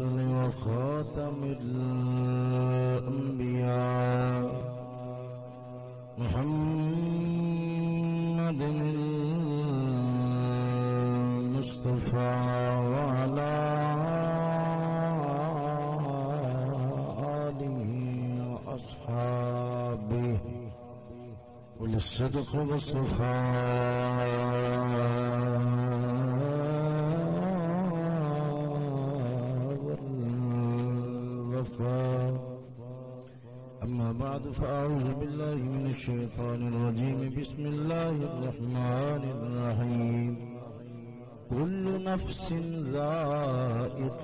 الرسل وخاتم الأنبياء محمد المصطفى وعلى آله وأصحابه وللصدق والصفاء.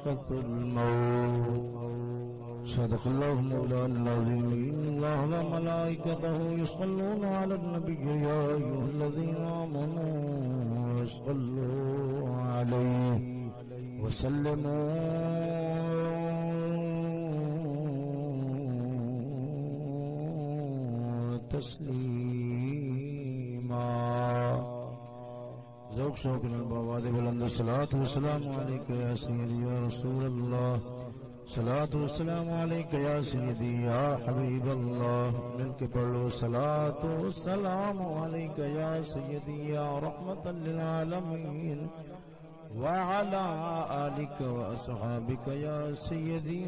ذائقة الموت صدق الله مولانا العظيم. الله وملائكته يصلون على النبي يا أيها الذين آمنوا يصلوا عليه وسلموا. تسلیما ذوق شوق نال بابا دے بلند صلوات و سلام علیک یا سیدی یا رسول اللہ۔ صلوات و سلام علیک یا سیدی یا حبیب اللہ۔ مل کے پڑھو۔ صلوات و سلام علیک یا سیدی یا رحمت للعالمین۔ وعلى آلك وأصحابك يا سيدي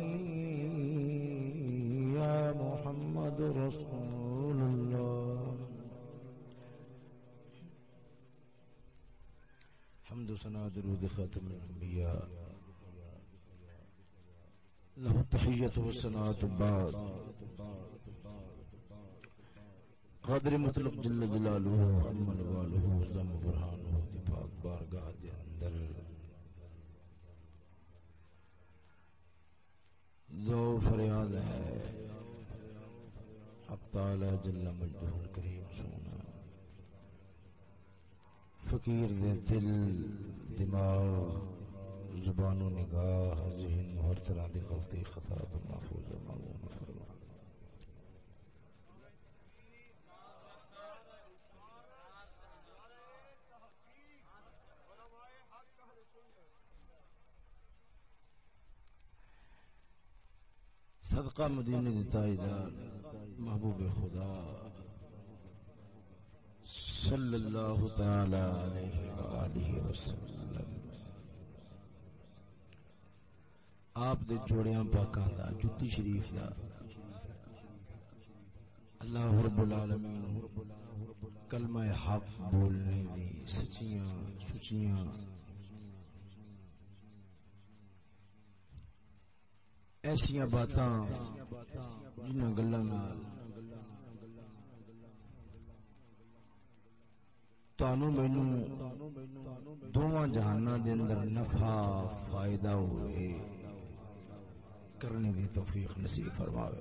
يا محمد رسول حمد و سنا درود خاتم الأنبياء. له التحية والسناة بعد. قادر مطلق جل جلاله عمل واله زم برهانه، دی پاک بارگاہ دے اندر. دو فریاد ہے. حق تعالی جل مجدہ کریم سونا. فقیر دے دل، دماغ زبان و نگاہ، ذہن ہر طرح دی غلطی، خطا تو محفوظ معمون فرما۔ صدقہ مدینہ دی تائیدار، محبوب خدا۔ صلی اللہ تعالی علیہ وآلہ وسلم. آپ دے جوڑیاں پاکاں دا، جتی شریف دا۔ اللہ رب العالمین کلمہ حق بولنے دی، سچیاں سچیاں۔ ایسا بات جنہ گلا مینو دونوں جہانا دے اندر نفع فائدہ ہوئے کرنے کی توفیق نصیب فرماوے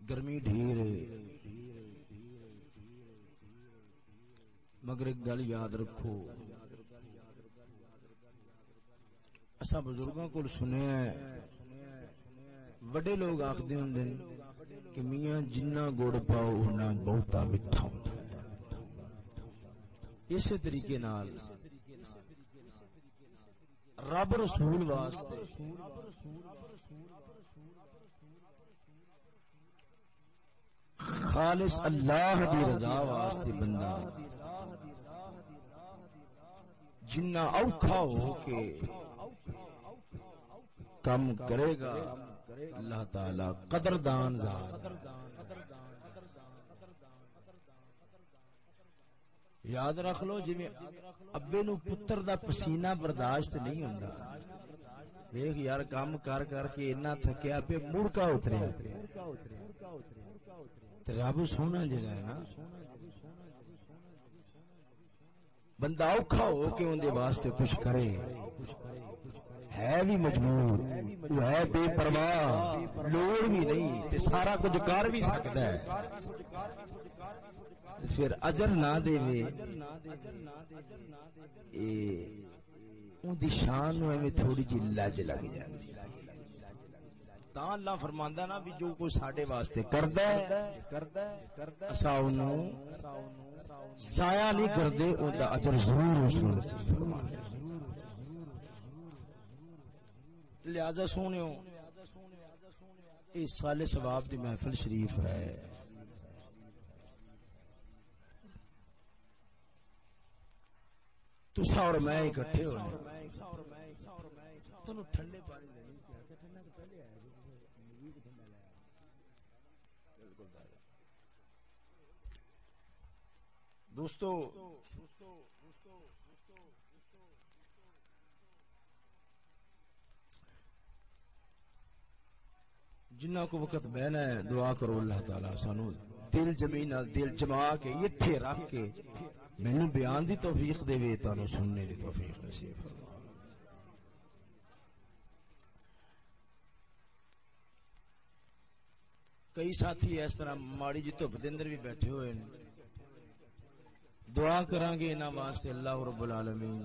گرمی ڈھیر مگر ایک گل یاد رکھو اصا بزرگوں کو سنیا وڈے لوگ آخر ہوں کہ میاں جنا گڑ پاؤ اُنہ بہتا میٹھا اسی طریقے نال رب رسول واسطے خالص اللہ دی رضا واسطے بندہ جنا اوکھا ہو کے کم کرے گا اللہ تعالی قدردان ذات یاد رکھ لو جی ابے نو پتر دا پسینہ برداشت نہیں ہوندا۔ دیکھ یار، کام کر کر کے اتنا تھکیا پہ مڑ کا اتریا۔ رب سونا جگہ ہے نا۔ بندہ اوکھا ہو کے اندر واسطے کچھ کرے۔ ہے بھی مجبور وہ ہے بے پرواہ، لوڑ بھی نہیں، تے سارا کچھ کر بھی سکتا ہے۔ پھر اجر نہ دے ان دی شان نو ایویں تھوڑی جی لج لگ جاتی تا اللہ فرماندا نا بھی جو کوئی ساڈے واسطے کردا ہے کردا ہے کردا اسا اونوں ضائع نہیں کرتے ان کا اجر ضرور اس لہذا سونے اس سال ثواب دی محفل شریف ہے۔ تسا اور میں اکٹھے ہو ٹھنڈے پانی دوستو جنہ کو وقت بہنا ہے، دعا کرو اللہ تعالی سانو دل زمین دل جما کے اتنے رکھ کے مینو بیان دی توفیق دے وے، تانوں سننے دی توفیق نصیب فرما۔ کئی ساتھی اس طرح ماڑی جی دھوپ اندر بھی بیٹھے ہوئے ہیں۔ دعا کران گے انہاں واسطے، اللہ رب العالمین،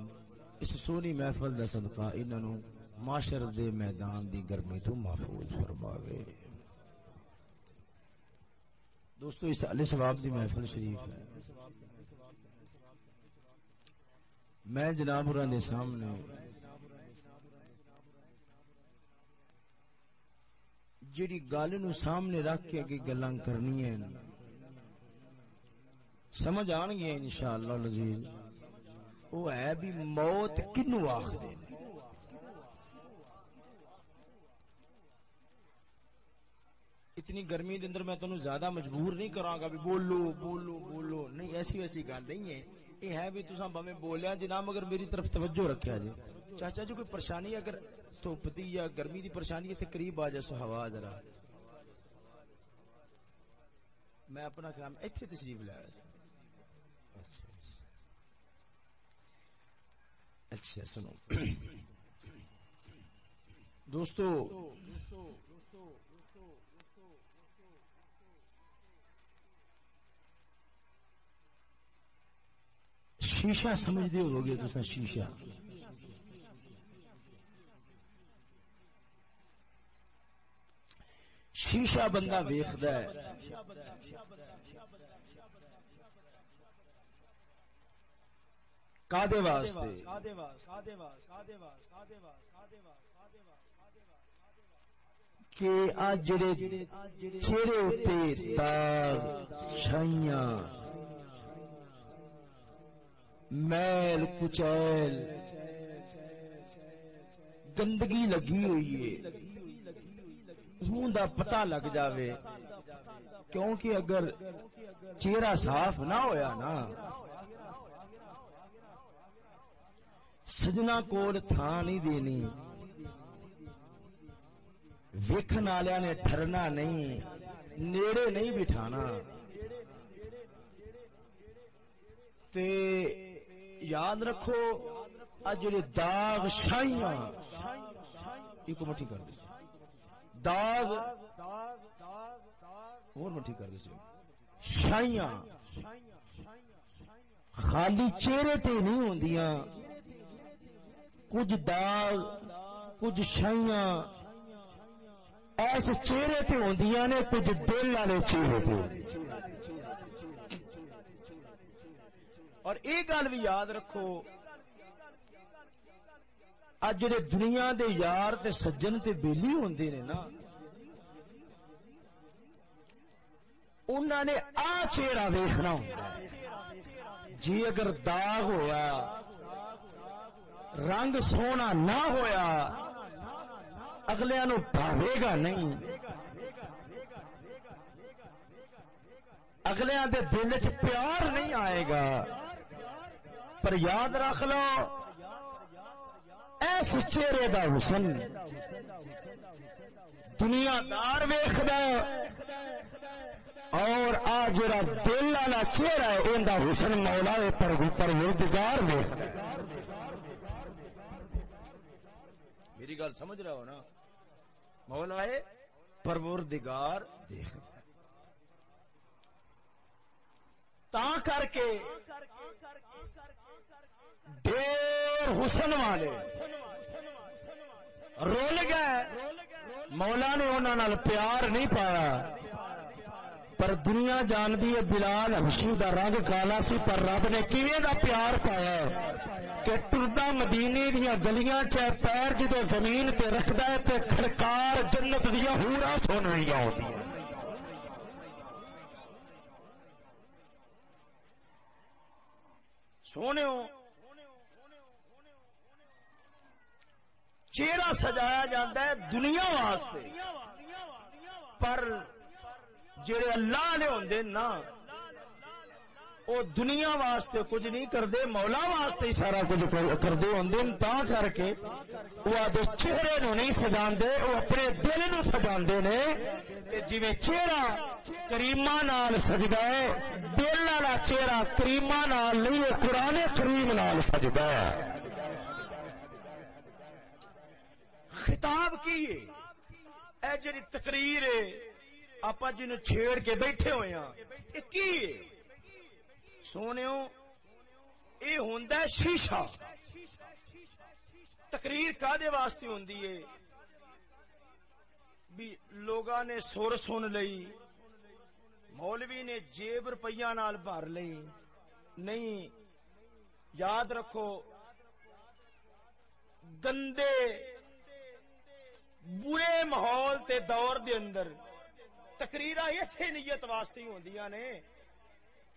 اس سونی محفل دا صدقہ انہاں نو معاشر دے میدان دی گرمی تو محفوظ فرماوے۔ دوستو، اس علی ثواب دی محفل شریف ہے۔ میں جناب اور دے سامنے جڑی گل نو سامنے رکھ کے اگے گلاں کرنی ہیں، سمجھ آن گیا ان شاء اللہ لذیذ ہے بھی موت کنو آخ دے اتنی گرمی دے اندر میں تنوں زیادہ مجبور نہیں کراں گا بھی بولو بولو بولو۔ نہیں، ایسی ویسی گل نہیں ہے۔ یہ ہے بھی تساں بھویں بولیا جناب، مگر میری طرف توجہ رکھیا جی۔ چاچا جو کوئی پریشانی اگر دھوپ دی یا گرمی دی پریشانی ہے قریب آ جائے سو ہوا ذرا۔ میں اپنا خیال، ایتھے تشریف لایا اچھا سنو۔ دوستو شیشہ سمجھتے ہو گے تو شیشہ۔ شیشہ بندہ ویخد کادے واسطے۔ کہ آج جڑے چہرے اتنے داغ چھائیاں میل کچیل۔ گندگی لگی ہوئی ہے۔ ہوں دا پتہ لگ جاوے۔ کیونکہ اگر چہرہ صاف نہ ہویا نا، سجنا کول تھان نہیں دینی۔ ویکن والے نے ٹرنا نہیں، نیڑے نہیں بٹھانا۔ تے یاد رکھو اج داغ شاہیاں ایک مٹھی کر دے داغ اور مٹھی کر دے شاہیاں خالی چہرے تے نہیں ہوندیاں۔ کچھ داغ، کچھ شائیاں ایسے چہرے تے ہوندیاں نے، کچھ دل والے چہرے تے۔ اور ایک گل بھی یاد رکھو اج جڑے دنیا دے یار تے سجن تے بیلی ہوندے نے نا انہوں نے آ چہرہ ویخنا جی اگر داغ ہوا رنگ سونا نہ ہویا اگلے نو پاوے گا نہیں۔ اگلے دے دل چ پیار نہیں آئے گا۔ پر یاد رکھ لو۔ ایس چہرے دا حسن۔ دنیا دار ویخد اور آ جا دل والا چہرہ ہے اندر حسن مولا پر پروردگار ویخد میری گل سمجھ رہا ہو نا؟ مولا ہے پروردگار دیکھ تا کر کے دیر حسن والے۔ رول گئے۔ مولا نے انہوں پیار نہیں پایا۔ پر دنیا جانتی ہے بلال حبشی دا رنگ کالا سی، پر رب نے کیویں دا پیار پایا کہ ٹردا مدینے دیا گلیاں چاہے پیر جدو زمین تے رکھدا ہے تے کھڑکار جنت دیا ہورا سن رہی ہوتی چہرہ سجایا جاتا ہے دنیا واسطے۔ پر جڑے اللہ والے ہوندے نا، وہ دنیا واسطے کچھ نہیں کرتے، مولا واسطے سارا کچھ کرتے ہوں تا کر کے وہ آدھے چہرے نو نہیں سجا وہ اپنے دل نو سجا نے۔ جی چہرہ کریما نال سجدا ہے، دل والا چہرہ کریما نال نہیں، وہ قرآن کریم نال سجدا ہے۔ خطاب کی؟ اے جی تقریر ہے آپ جن چھیڑ کے بیٹھے ہوئے ہیں کی سونے یہ ہوں شیشہ۔ تقریر کا دے واسطے ہوں بھی لوگ نے سر سن لئی، مولوی نے جیب روپیہ نال بھر لئی۔ نہیں، یاد رکھو، گندے برے ماحول تے دور دے اندر تقریر اسی نیت واسطے ہوں نے۔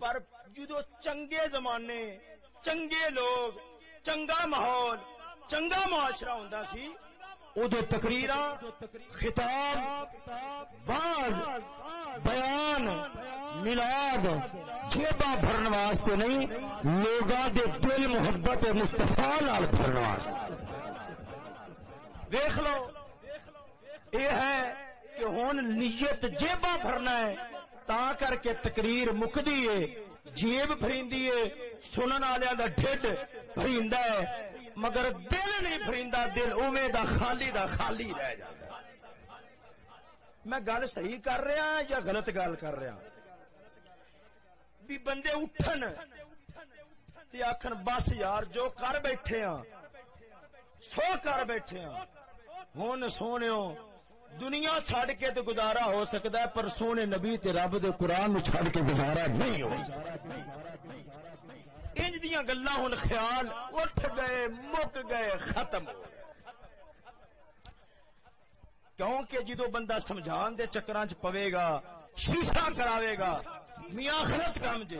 پر جدو چنگے زمانے، چنگے لوگ، چنگا ماحول، چنگا معاشرہ ہوں سی ادو تقریر خطاب باز بیان، ملاد جیبا بھرن واسطے نہیں لوگوں دے دل، محبت مستفا لال بھرن واسطے۔ دیکھ لو یہ ہے کہ ہوں نیت جیبا بھرنا ہے، تا کر کے تقریر مکدی ہے، جیب فریندی ہے، سنن والوں کا ڈھڈ فریندا ہے، مگر دل نہیں فریندا دل اوے دا خالی دا خالی رہ جاتا میں گل صحیح کر رہا یا غلط گل کر رہا؟ بھی بندے اٹھن تے آخر بس یار، جو کر بیٹھے ہاں سو کر بیٹھے ہاں۔ ہوں سونے دنیا چھڈ کے تو گزارا ہو سکتا ہے، پر سونے نبی تے رب دے قرآن چھڈ کے گزارا نہیں ہو انج دیا گلا ہوں خیال، اٹھ گئے، مک گئے، ختم۔ کیونکہ جدو بندہ سمجھان دے چکران چ پوے گا، شیشہ کراوے گا میاں غلط کام جے،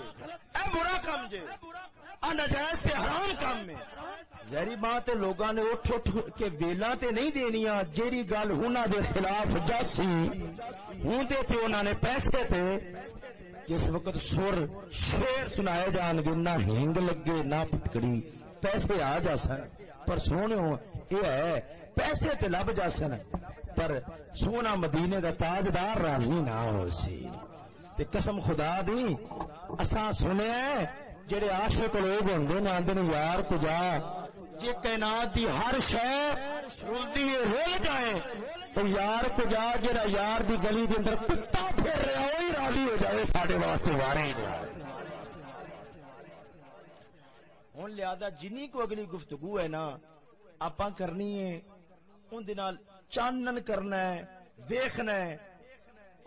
اے برا کام جے، آ نجائز تے حرام کام میں ظاہری بات ہے لوگاں نے اٹھ اٹھ کے ویلا تے نہیں دینیاں، جیڑی گل ہناں دے خلاف جاسی، ہوں تے تے انہاں نے پیسے تے، جس وقت سر شیر سنائے جان گے، نہ ہینگ لگے، نہ پٹکڑی پیسے آ جا سن پر سونے ہو یہ ہے، پیسے تے لب جا سن پر سونا مدینے دا تاجدار راضی نہ ہو سی۔ تے قسم خدا دی، اساں سنیا جڑے عاشق لوگ ہوندے نے آندے نے، یار کو جا، جے کائنات دی ہر شے رلدی رل جائے، تو یار کو جا، جڑا یار دی گلی دے اندر کتا پھر رہا وہی راضی ہو جائے، ساڈے واسطے وارے ہی ہوں لہذا جنی کو اگلی گفتگو ہے نا آپ کرنی ہے ان چانن کرنا ہے دیکھنا ہے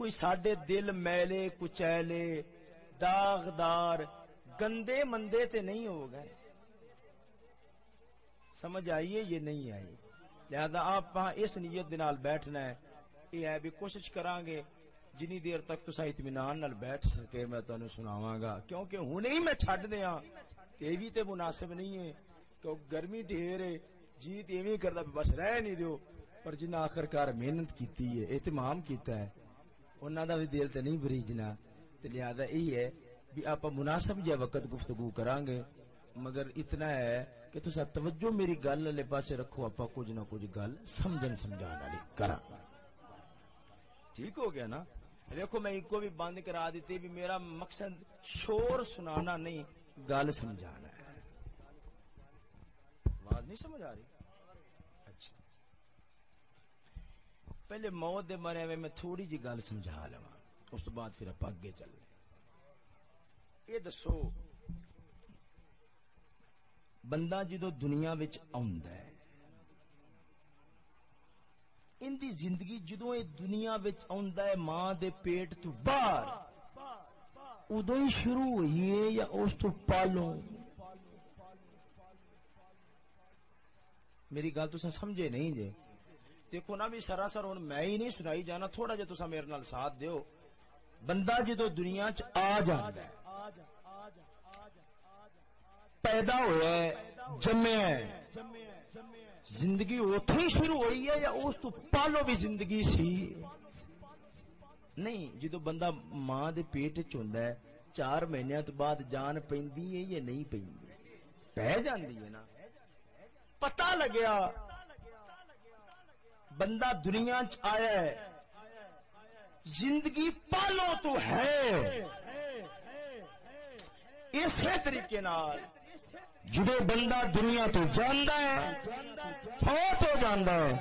کوئی سڈے دل میلے کچیلے، داغدار، گندے مندے تے نہیں ہو گئے۔ سمجھ آئیے یہ نہیں آئی لہذا آپ اس نیت نال بیٹھنا ہے۔ یہ ہے بھی کوشش کران گے جنی دیر تک تو اطمینان نال بیٹھ سکے، میں تمہیں سناواں گا کیونکہ ہن ہی میں چھڈ دیاں، تے بھی تے مناسب نہیں ہے۔ کہ گرمی ڈھیر ہے جی تے ایویں کردا، بس رہ نہیں دیو۔ پر جنہ آخر کار محنت کیتی ہے، اہتمام کیتا ہے انہاں دا بھی دل تے نہیں بریجنا۔ تے لہذا یہی ہے بھی آپ مناسب جا وقت گفتگو کران گے مگر اتنا ہے کہ تسا توجہ میری گل والے پاسے رکھو آپ کچھ نہ کچھ گل سمجھن سمجھان والی کرا ٹھیک ہو گیا نا؟ دیکھو میں ایک کو بھی بند کرا دیتی بھی میرا مقصد شور سنانا نہیں، گل سمجھانا ہے۔ بات نہیں سمجھ آ رہی؟ پہلے موت دے مرے ہوئے میں تھوڑی جی گل سمجھا لوا اس بعد پھر آپ اگے چل یہ دسو، بندہ جدو دنیا ہے، ان دی زندگی جدو یہ دنیا ہے، ماں دے پیٹ تو باہر، ادو ہی شروع ہوئی ہے یا اس تو پالوں؟ میری گل تو سمجھے نہیں جے دیکھو نا بھی سراسر ہوں میں ہی نہیں سنائی جانا، تھوڑا جا تو میرے نال ساتھ دیو۔ بندہ جدو دنیا چ آ جانا ہے، پیدا ہوا ہے جمع زندگی اتو ہی شروع ہوئی ہے یا اس تو پالو بھی زندگی سی؟ نہیں، جدو بندہ ماں دے پیٹ چند ہے، چار مہینے تو بعد جان پیندی ہے یا نہیں پیندی؟ پہ جاندی ہے نا۔ پتا لگیا بندہ دنیا چ آیا ہے، زندگی پالو تو ہے۔ اسی طریقے نال جدو بندہ دنیا تو جانا ہے، فوت ہو جانا ہے،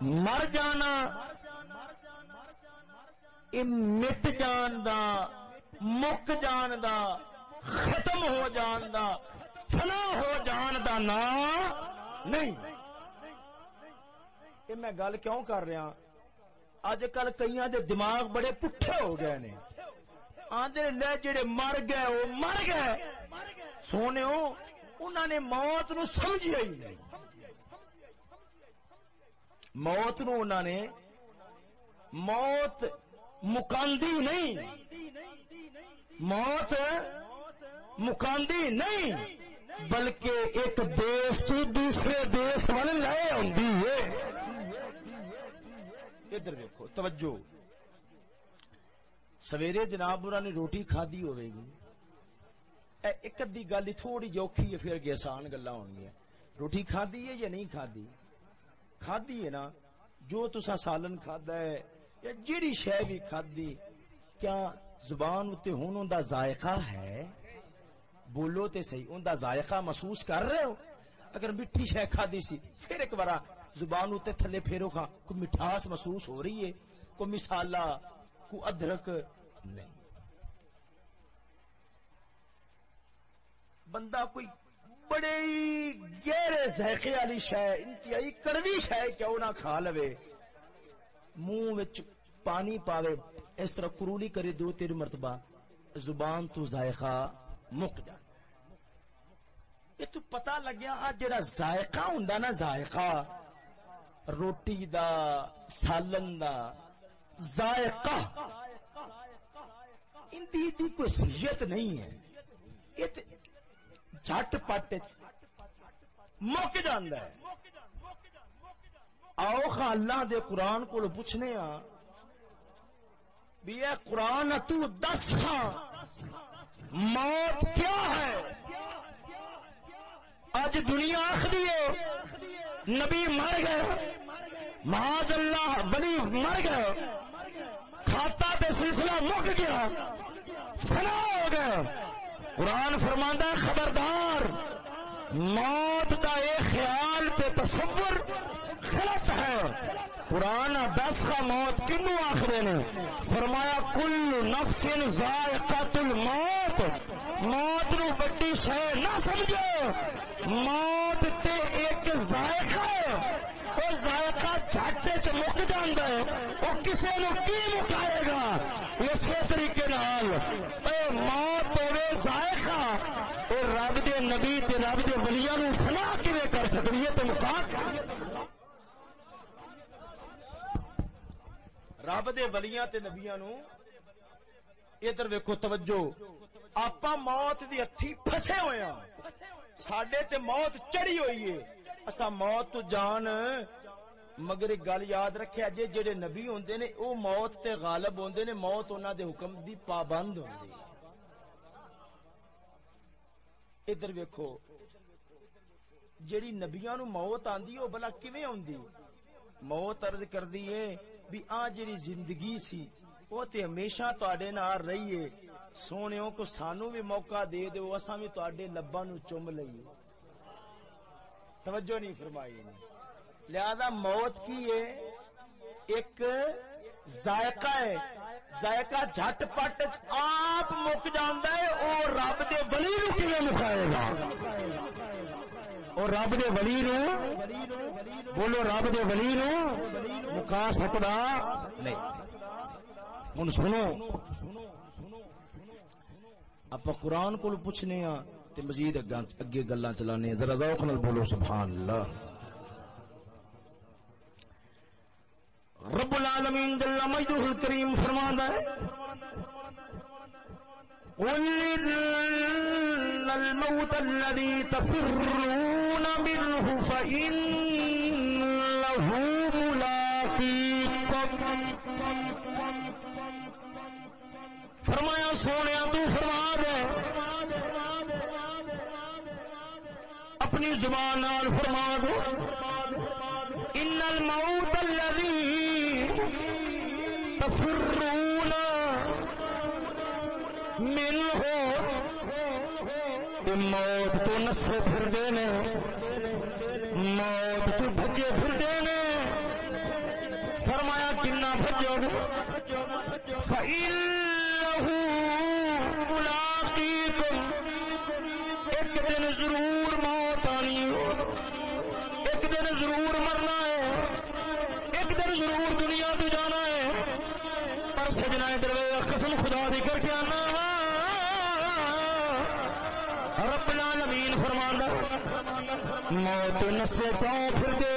مر جانا یہ مٹ جان دا مک جان دا ختم ہو جان دا فنا ہو جان دا نا نہیں۔ یہ میں گل کیوں کر رہا؟ اج کل کئی دے دماغ بڑے پٹھے ہو گئے نے۔ آدھے لے جڑے مر گئے، وہ مر گئے۔ سونے انہوں نے موت نو سمجھیا ہی نہیں۔ موت نو انہوں نے موت مکاندی نہیں۔ موت مکاندی نہیں، بلکہ ایک دیش تو دوسرے دیش والے لے آدھی ہے۔ ادھر دیکھو توجہ۔ سویرے جناب برا نے روٹی کھادی ہوئے گی۔ ایک ادی گل تھوڑی جی جوکھی ہے، پھر اگے آسان گلا ہو روٹی کھادی ہے یا نہیں کھادی؟ کھادی ہے نا، جو تسا سالن کھادا ہے، یا جیڑی شے بھی کھادی، کیا زبان اتنے ہوں ان ذائقہ ہے؟ بولو تے صحیح، ان ذائقہ محسوس کر رہے ہو؟ اگر میٹھی شے کھادی سی، پھر ایک بار زبان اتنے تھلے پھیرو کھا۔ کوئی مٹھاس محسوس ہو رہی ہے؟ کوئی مسالہ، کوئی ادرک؟ نہیں۔ بندہ کوئی بڑے گہرے ذائقے والی شہ انتہائی کڑوی شہ کیوں نہ کھا لو منہ پانی پاوے، اس طرح کرولی کرے دو تین مرتبہ، زبان تو ذائقہ مک جا یہ تو پتا لگیا جڑا ذائقہ ہوں نا، ذائقہ۔ روٹی دا سالن دا ذائقہ۔ ان دی, کوئی سلیت نہیں ہے۔ یہ جٹ پٹ مک جاندہ ہے۔ آؤ اللہ دے قرآن کو پوچھنے ہاں بھی اے قرآن تو دس خاں موت کیا ہے؟ اج دنیا آخری ہے نبی مر گئے۔ معاذ اللہ بلی مر گئے۔ کھاتا تے سلسلہ مک گیا۔ فنا ہو گیا قرآن فرماندہ خبردار۔ موت دا اے خیال تے تصور غلط ہے۔ قرآن دس کا موت کنو آخر نے؟ فرمایا، کل نفس ذائقت الموت۔ موت نو بڑی شہ نہ سمجھو موت تے ایک ذائقہ ہے۔ ذائقہ جھاٹے چ مک جانا ہے، وہ کسی نو کی مکائے گا؟ اسی طریقے نال۔ موت ہوے ذائقہ۔ وہ رب دے نبی تے رب دے ولیاں نو فنا کیویں کر سکتی ہے تے مکا رب دے ولیاں تے نبیاں نو ادھر ویکھو، توجہ۔ آپا موت دی ہتھی پھسے ہوئے ہاں۔ ساڈے تے موت چڑھی ہوئی ہے۔ اسا موت تو جان مگر ایک گل یاد رکھے جے جڑے نبی ہوندے نے، او موت تے غالب ہوندے نے، موت انہاں دے حکم دی پابند ہوندی ادھر ویکھو، جڑی نبیاں نو موت آندی، او بلا کیویں ہوندی؟ موت عرض کردی ہے بھی آ جڑی زندگی سی وہ تے ہمیشہ تواڈے نال رہی ہے سونےوں کو سانو بھی موقع دے دیو اساں بھی تواڈے لباں نو چم لئیے۔ توجہ نہیں فرمائی نے۔ لہذا موت کی ہے ایک ذائقہ ہے۔ ذائقہ جھٹ پٹ آپ مک جانا ہے اور رب دے ولی نو کیویں مکائے گا؟ اور رب دے ولی نو بولو رب دے ولی نو مکا سکتا نہیں۔ ہوں سنو۔ آپ قرآن کو پوچھنے ہاں تے مزید اگے گلا چلانے ہاں۔ ذرا ذوق نال بولو، سبحان اللہ۔ رب العالمین جل مجدہ الکریم فرماندا ہے، قل ان الموت الذي تفرون منه فإنه ملاقيكم۔ فرمایا سونے تو فرما دے۔ اپنی زبان نال فرما دو ان الموت الذي تفرون منه موت تو نسے پھر دینے موت تو بھجے پھر دینے فرمایا، کنا بھجو فَإِنَّهُ مُلَاقِيكُمْ۔ ایک دن ضرور موت آنی ایک دن ضرور مرنا ہے ایک دن ضرور دنیا تو جانا ہے؟ پر سجنا دروے قسم خدا دی کر کے آنا رب العالمین فرماندا موت نسے پاؤں پھر دے۔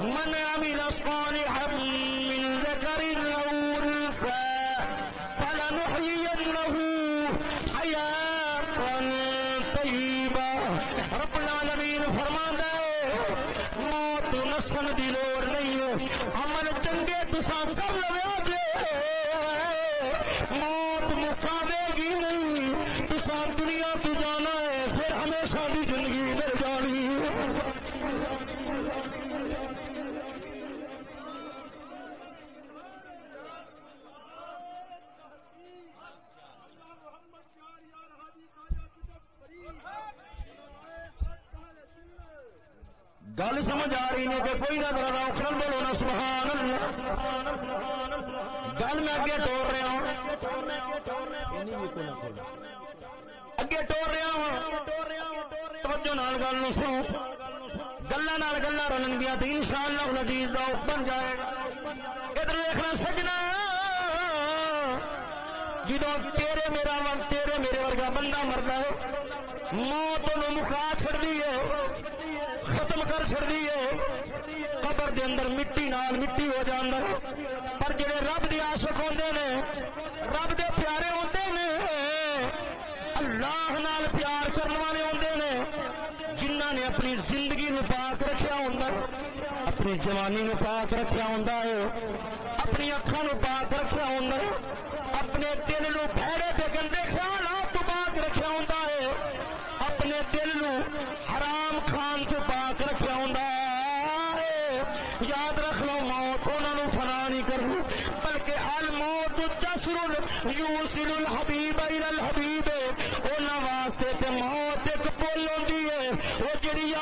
من عمل صالحا من ذكر او انثى فلنحيينه حياه طيبه رب العالمین فرماندا ہے، موت نسن دی لوڑ نہیں عمل چنگے تساں کر لو موت مکاوے گی نہیں، تساں دنیا تو جانا ہے، پھر ہمیشہ دی زندگی مل جانی ہے گل سمجھ آ رہی ہے کہ کوئی نہ ذرا اکھل بولو نا سبحان اللہ۔ گل میں اگے ٹور رہا ہوں۔ اگے ٹور رہا ہوں۔ توجہ نال گل نو سنو۔ گلا نال گلا رلن گیا تو ان شاء اللہ لذیذ کا بن جائے گا۔ ادھر دیکھنا سجنا۔ جدو تیرے میرا من تیرے میرے ورگا بندہ مرد ہے، موت مکا چڑی ہے، ختم کر چڑی ہے۔ قبر دے اندر مٹی نال مٹی ہو جانا پر جڑے رب دی عاشق ہوندے نے، رب دے پیارے ہوندے نے، اللہ نال پیار کرنے والے ہوندے نے جنہ نے اپنی زندگی نو پاک رکھیا ہوندا اپنی جوانی نو پاک رکھیا ہوندا ہے، اپنی اکھاں نو پاک رکھیا ہوندا ہے۔ اپنے دل نو پھیڑے تے گندے خیالات تو پاک رکھیا ہوندا ہے۔ اپنے دل نو حرام خان تو پاک رکھیا ہوندا ہے۔ یاد رکھ لو، موت انہاں نو فنا نہیں کرنی، بلکہ الموت جسر یوسل الحبیب الى الحبیب۔ انہاں واسطے تے موت ایک پل ہوندی ہے۔ او جڑی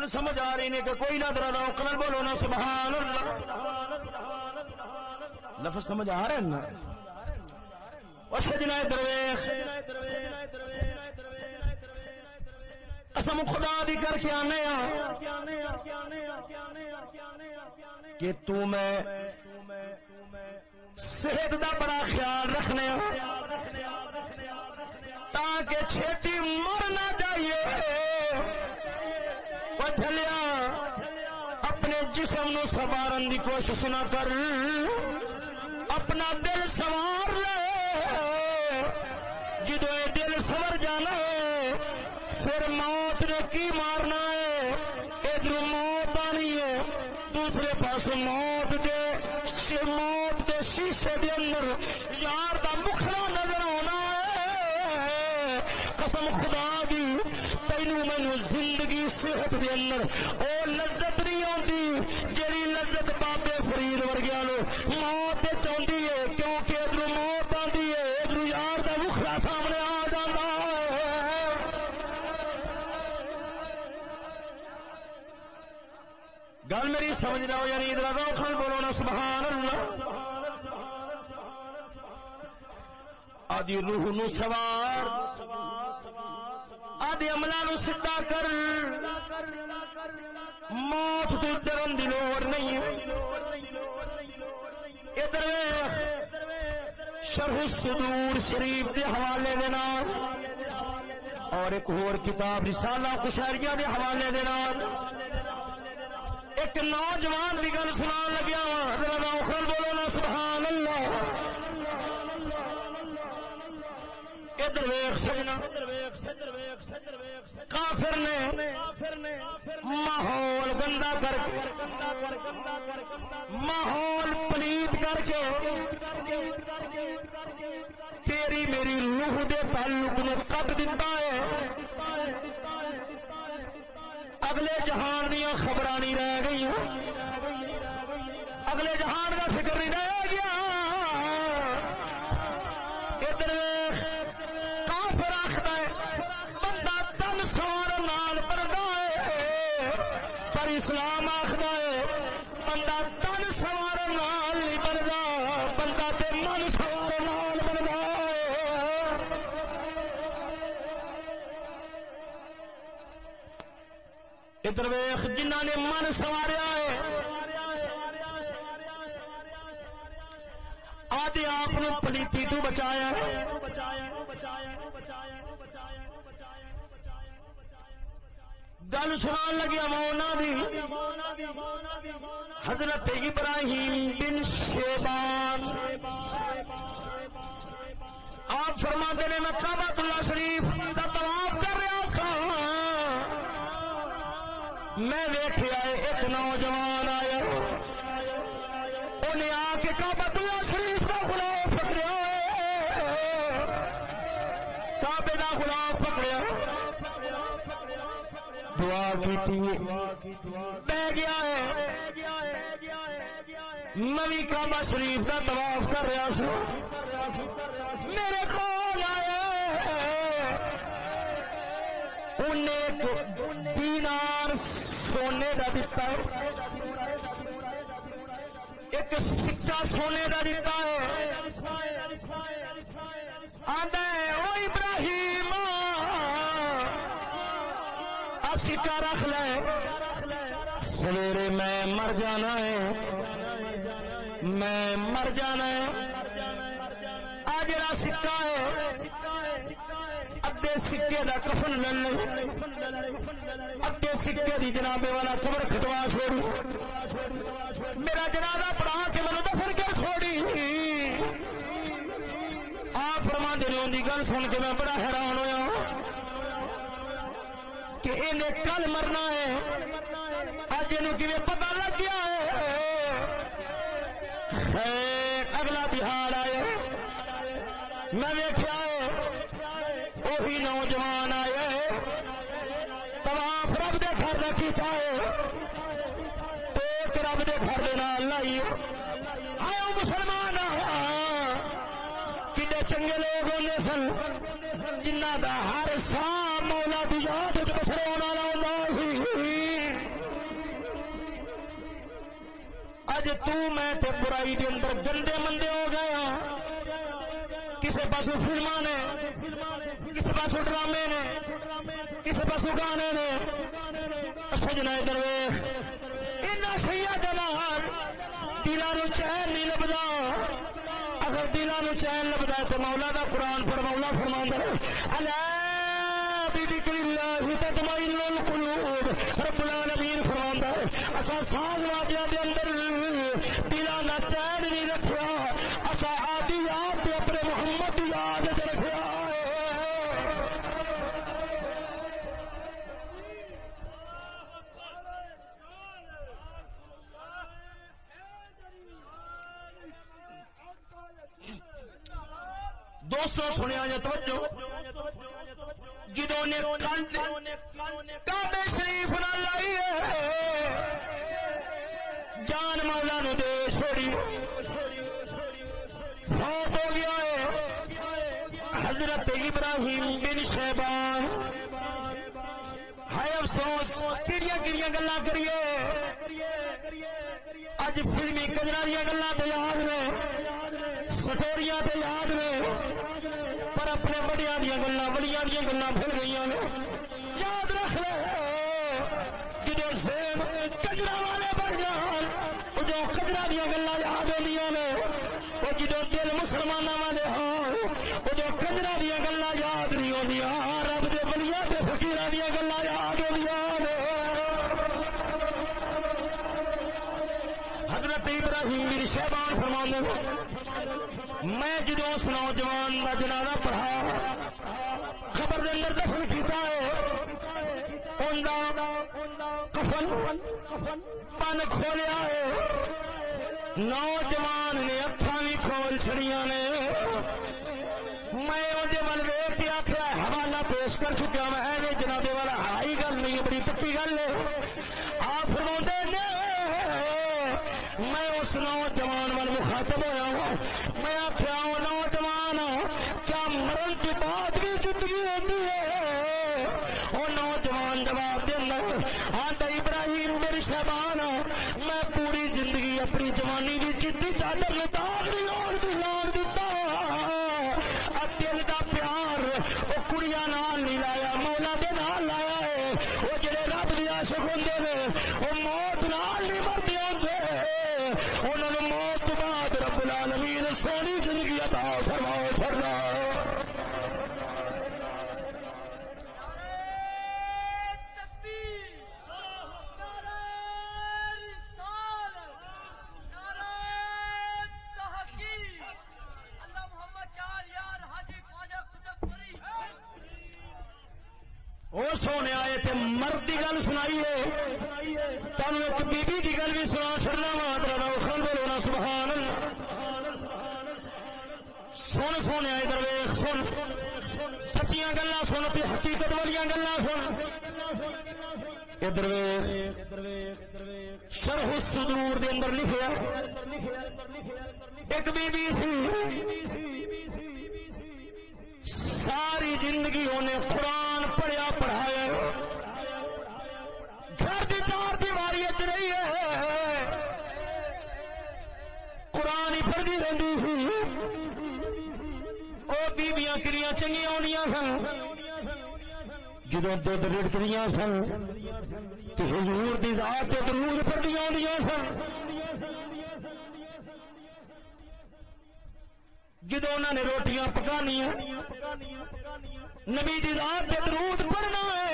گل سمجھ آ رہی نے کہ کوئی نہ درا روکن بولو نا، سبحان اللہ۔ لفظ سمجھ آ رہے ہیں نا؟ سجنا درویش۔ اسم خدا دی کر کے آنے کہ تو میں صحت دا بڑا خیال رکھنے تاکہ چھیتی مر نہ چلیا۔ اپنے جسم نو سوارن دی کوشش نہ کر۔ اپنا دل سوار لے۔ جدو دل سور جانا ہے، پھر موت نے کی مارنا ہے؟ ادھر موت آنی ہے، دوسرے پاس موت دے۔ موت دے شیشے دے اندر یار دا مکھنا نظر آنا ہے۔ قسم خدا زندگی صحت دے اندر، او لذت نہیں آتی جیڑی لذت بابے فرید ورگیا نو موت چاہتی ہے، کیونکہ ادھر موت آتی ہے، ادھر یار کا مخلا سامنے آ جاتا گل میری سمجھ رہا ہو یعنی ادھر روکھن بولو نا سبحان اللہ۔ آدی روح نو سوار، آدی عملہ نو سدھا کر۔ موت تو ڈرن دی لوڑ نہیں ادھر شرح الصدور شریف کے حوالے دے نال، اور ایک اور کتاب رسالہ کشاریہ دے حوالے دے نال۔ ایک نوجوان کی گل سنا لگیا وا بولو نا، سبحان اللہ۔ کافر نے ماحول گندا کر ماحول پلیت کر کے تیری میری روح دے تعلق نو کب دتا ہے۔ اگلے جہان دیا خبر نہیں رہ گئی اگلے جہان کا فکر نہیں رہ گیا۔ اسلام آخر بندہ تن سوار نال نہیں بنتا بندہ تے من سوار نال بنتا ادھر ویخ جنہ نے من سواریا ہے آدھے آپ پلیتی تو بچایا بچایا بچایا بچایا گل سنان لگیا مونا دی۔ حضرت ابراہیم بن شیبان آپ فرما نے میں کابت اللہ شریف کا طواف کر رہا سا میں ویخیا ایک نوجوان آیا۔ انہیں آ کے کابت اللہ شریف کا گلاب پکڑیا۔ کابے کا گلاب پکڑیا۔ دعا کی بہ گیا ہے۔ نوی کابا شریف کا طواف کر رہا سو۔ میرے کو انہیں دینار سونے کا دتا ایک سکا سونے کا دتا ہے۔ آدھا ہے، او ابراہیم! سکا رکھ لے۔ سویرے میں مر جانا ہے۔ میں مر جانا ہے۔ آ جڑا سکا ہے ادے سکے کا کفن لے۔ لے سکے کی جنابے والا خبر کٹوا چھوڑی۔ میرا جنازہ پڑھا کے مجھے دفن کے چھوڑی؟ آپ فرما دلوں کی گل سن کے میں بڑا حیران ہوا کہ انہیں کل مرنا ہے۔ اج یہ پتا لگ گیا ہے۔ اگلا بہار آئے۔ میں ویخیا ہے وہی نوجوان آئے تمام رب دے گھر رکھی چاہے ایک رب دے گھر دے نال لائی آئے مسلمان آ کنے چنگے لوگ ہونے سن جنہ دا ہر سا مولا دی یاد اج میں تے برائی دے اندر گندے مندے ہو گئے ہاں۔ کسے پاسو فلما نے، کسے پاسو ڈرامے نے، کسے پاسو گانے نے۔ سجنا ادھر شیا دلال دلان چین نہیں لبدا۔ اگر دلان چین لبدا تو مولا دا قرآن پر مولا فرما اللہ بذکر اللہ تطمئن القلوب رب العالمین فرماندا ہے اسا ساز واجیاں دے اندر تو سنیا جا توجہ۔ جدوں نے کعبے شریف نہ لائی جان مالا نو دے چھوڑی۔ فوت ہو گیا ہے۔ حضرت ابراہیم بن شہبان ہے افسوس کہڑی کہڑی گلا کریے۔ اج فلمی کجرا دیا گلا تو یاد نے، سٹوریاں تو یاد نے بڑیا دیا گلا بڑی دیا گلا بھول گئی نے۔ یاد رکھ لے جدو سیم کجرا والے بڑھ جان جو کجرا دیا گلا یاد ہو نے۔ وہ جدو دل مسلمانوں والے ہاں، ہوں وہ جو کجرا دیا گلا یاد حضرت ابراہیم میری شہبان فرما میں جدو اس نوجوان کا جنازہ پڑھا، خبر دے اندر دفن کیتا ہے کفن پن کھولیا ہے۔ نوجوان نے اکھا بھی کھول چڑیا نے۔ میں اندر ول ویٹ کے آخیا حوالہ پیش کر چکا میں جنابے والا ہائی گل نہیں بڑی پکی گل ہے آپ فرما نے میں اس نوجوان وال مخاطب ہوا ہوں میں آخیا نوجوان کیا مرن کے بعد بھی زندگی ہوتی ہے وہ نوجوان جواب دینا ہاں تو ابراہیم میری شہبان میں پوری زندگی اپنی جوانی کی چیتی چادر لتاڑ نہیں لوڑ دی لوڑ دیتا دل کا پیار وہ کڑیاں نال نہیں لایا مولا دے نال لایا ہے وہ جڑے رب دیا عاشق ہوندے نے وہ موت نال نہیں مرتے ہوندے انہوں نے موت تو بعد رب العالمین سونی زندگی عطا فرماؤ فرما وہ سونے آئے تے مرد کی گل سنائی ہے تم ایک بی بی کی گل بھی سنا چڑنا ماترا خان رونا سبحان سن سونے آئے درویش سن۔ سچیاں گلا سن تے حقیقت والی گلا سن۔ ادھر شرح الصدور دے اندر لکھیا۔ ایک بی بی تھی ساری زندگی انہیں قرآن پڑھیا، پڑھایا۔ گھر کی چار دیواری اچ رہی ہے۔ قرآن ہی پڑھتی رہتی وہ کڑیاں چنگیا آنیا سن۔ جدو دھد رڑکدی سن تو حضور دی ذات درود پڑھدی آنیا سن۔ جدو انہوں نے روٹیاں پکانی نبی دی رات کے درود پڑھنا ہے۔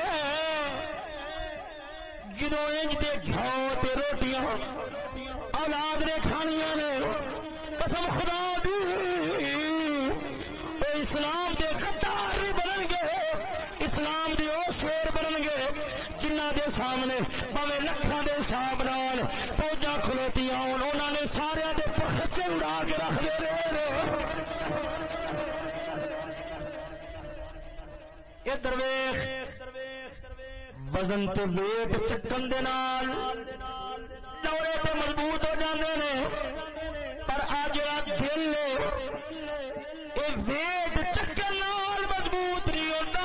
جدو انج دے گھاؤ تے روٹیاں اولاد نے کھانیاں نے، قسم خدا دی۔ اسلام دے خطار بھی بنن گے، اسلام دے او شیر بنن گے جنہ دے سامنے پویں لکھاں دے حساب نال فوجاں کھلوتیاں ہون، انہاں نے سارے دے پرخچے اڑا کے رکھ دے رہے درویش، وزن تے ویٹ چکن دے نال، دورے تے مضبوط ہو جاندے نے، پر آ جڑا دل اے ویٹ چکن نال مضبوط نہیں ہوتا۔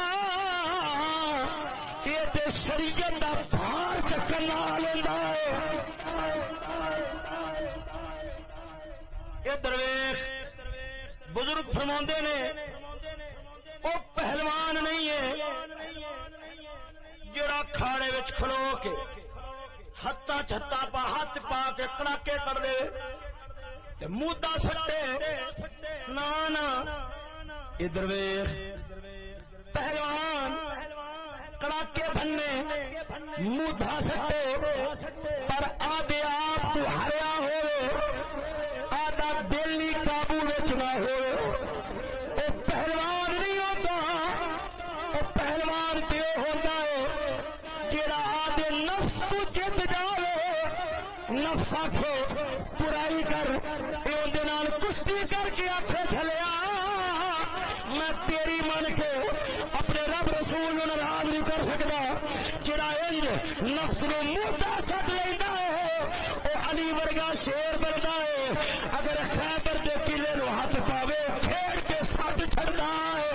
یہ تے شریعت دا بھار چکن نال ہوندا ہے۔ اے درویش بزرگ فرماندے نے، وہ پہلوان نہیں ہے جڑا کھاڑے وچ کھلو کے ہتا چھتا پا ہاتھ پا کے کڑاکے کر دے۔ تے مودا سٹے ادر ادھر پہلوان کڑاکے بننے مودا سٹے پر آدھے آپ تو نفس نو سٹ لینا ہے وہ علی ورگا شیر بنتا ہے۔ اگر خیر کے قلعے نو ہاتھ پاوے کھیڑ کے سٹ چڑتا ہے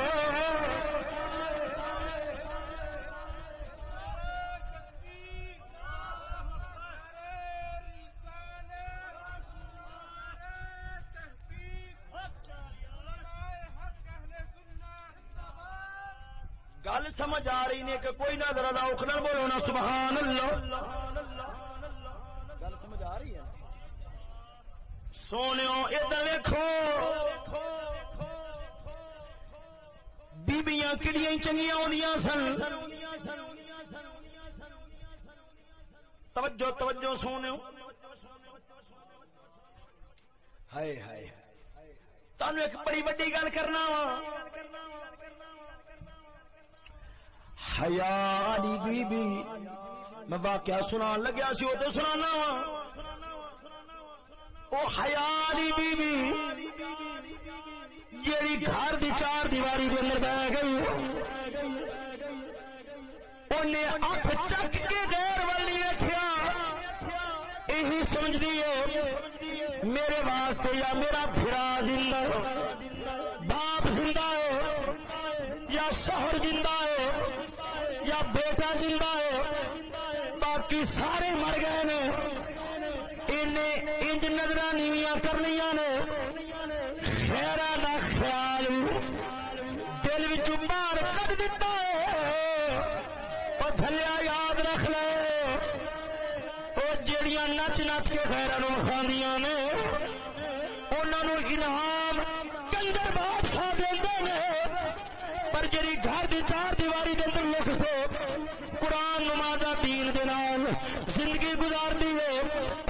گل سمجھ آ رہی نے کہ کوئی نہ ذرا اخنل بولو نا سبحان اللہ۔ گل سمجھ آ رہی ہے؟ سونے ادھر ویکھو۔ بیبیاں کڑیاں چنگیاں آدیاں سن۔ توجہ توجہ سونے ہائے ہائے تمہیں ایک بڑی وڈی گل کرنا وا۔ ہیا بی بی میں واقعہ سنا لگیا سی، وہ تو سنا وا۔ وہ ہیا بی بی جیڑی گھر دی چار دیواری کے اندر بہ گئی انہیں اکھ چک کے غیر والی رکھیا یہی سمجھ ہے، میرے واسطے یا میرا پھرا زندہ باپ زندہ ہے، یا شوہر زندہ ہے یا بیٹا زندہ ہے، باقی سارے مر گئے نے۔ انج نظر نیویاں کر لیا نے۔ خیرا کا خیال دل باہر کٹ دیتا ہے۔ وہ تھلیا یاد رکھ لے۔ وہ جڑیاں نچ نچ کے خیرا نو کھاندیاں نے انہوں انعام دی چار دیواری دے اندر لکھ کے قرآن نمازا دین دے نال زندگی گزارتی ہے۔